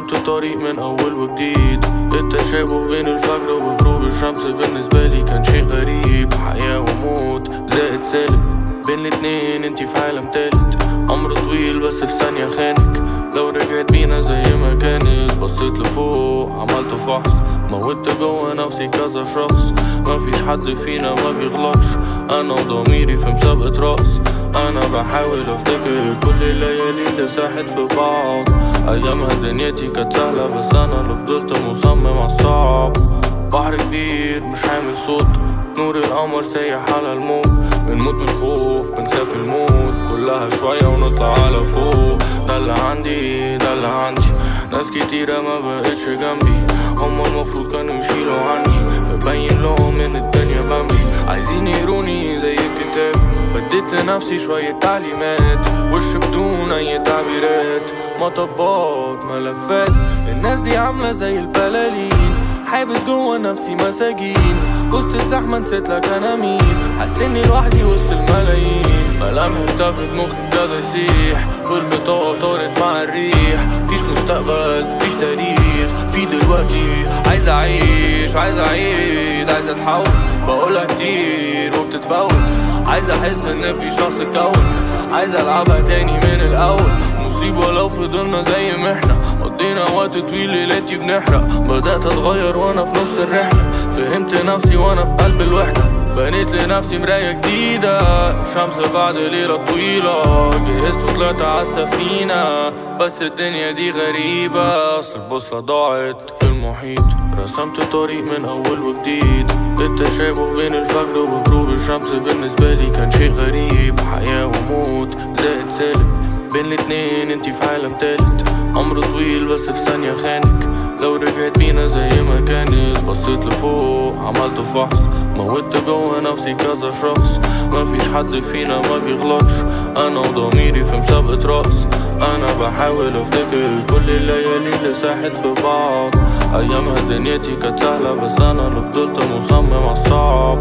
رسمت طريق من أول وجديد. التشابه بين الفجر وغروب الشمس بالنسبة لي كان شيء غريب. حياة وموت زائد سالب. بين الاتنين انتي في عالم تالت. عمر طويل بس في ثانية خانك. لو رجعت بينا زي ما كانت بصيت لفوق عملت فحص. موتت جوا نفسي كذا شخص. مفيش حد فينا ما بيغلطش. أنا وضميري في مسابقة رقص. أنا بحاول أفتكر كل الليالي اللي ساحت في بعض. أيامها دنيتي كانت سهلة بس أنا اللي فضلت مصمم عالصعب بحر كبير مش عامل صوت. نور القمر سايح على الموج بنموت من الخوف بنخاف الموت. كلها شوية ونطلع على فوق. ده اللي عندي ده اللي عندي. ناس كتيرة ما بقتش جنبي. هما المفروض كانوا يشيلوا عني. ببين لهم إن الدنيا بمبي عايزين يقروني زي الكتاب. فديت لنفسي شوية تعليمات. وش بدون أي تعبيرات. مطبات ملفات الناس دي عاملة زي البلالين. حابس جوا نفسي مساجين. وسط الزحمة نسيت لك أنا مين. حاسني لوحدي وسط الملايين. ملامح اختفت مخي ابتدى يسيح والبطاقة طارت مع الريح. فيش مستقبل فيش تاريخ. في دلوقتي عايز أعيش عايز أعيد. عايز أتحول بقولها كتير وبتتفوت. عايز أحس إن في شخص اتكون. عايز ألعبها تاني من الأول. مصيبة لو فضلنا زي ما إحنا. قضينا وقت طويل ليلاتي بنحرق بدأت أتغير وأنا في نص الرحلة. فهمت نفسي وأنا في قلب الوحدة. بنيت لنفسي مراية جديدة. شمس بعد ليلة طويلة. جهزت وطلعت عالسفينة بس الدنيا دي غريبة. أصل البوصلة ضاعت في المحيط. رسمت طريق من أول وجديد. التشابه بين الفجر وغروب الشمس بالنسبة لي كان شيء غريب. حياة وموت. زائد سالب بين الاتنين انتي في عالم تالت. عمر طويل بس في ثانية خانك. لو رجعت بينا زي ما كانت بصيت لفوق عملت فحص. موتت جوا نفسي كذا شخص. مفيش حد فينا ما بيغلطش. أنا وضميري في مسابقة رقص أنا بحاول أفتكر كل الليالي اللي ساحت في بعض. أيامها دنيتي كانت سهلة بس أنا اللي فضلت مصمم عالصعب